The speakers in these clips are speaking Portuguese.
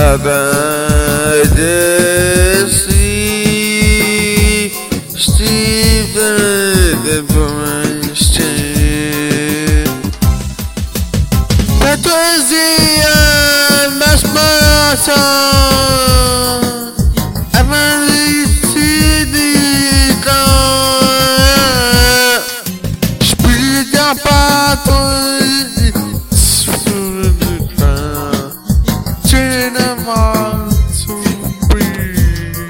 about the sea, Stephen the Bernstein. That was the end, that's my song. Cinema zu bringen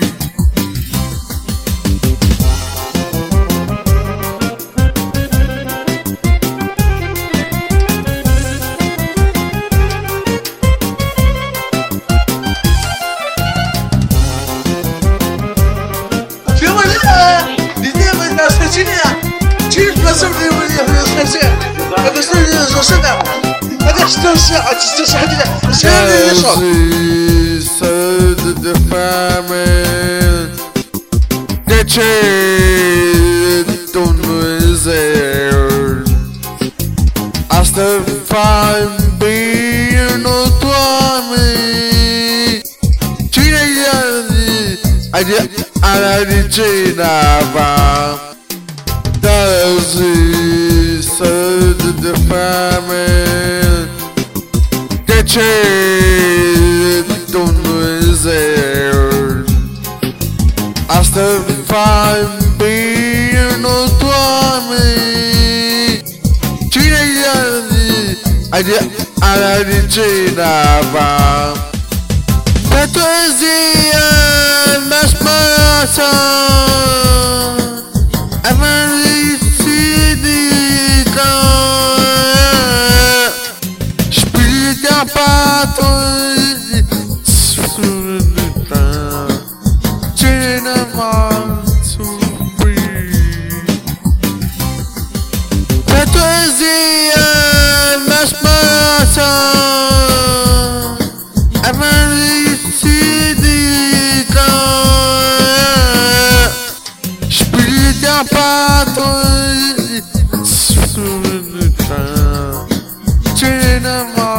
Filma ali, ninguém vai dar certinha. acıtırsın, acıtırsın. Hadi de. Sen de sor. The famine. Geçin dönmezler. After five beer no tuami. Çin'e geldi. Acı ara Çin'e var. invece non esiste. Hasta bambino tuami. Cinesi alla vicina va. La poesia, eh, la speranza. sapatos surda cinema subir Petozia nas massas Amanhecidita Espírita patos surda cinema